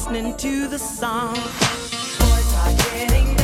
listening to the song. Boys are getting.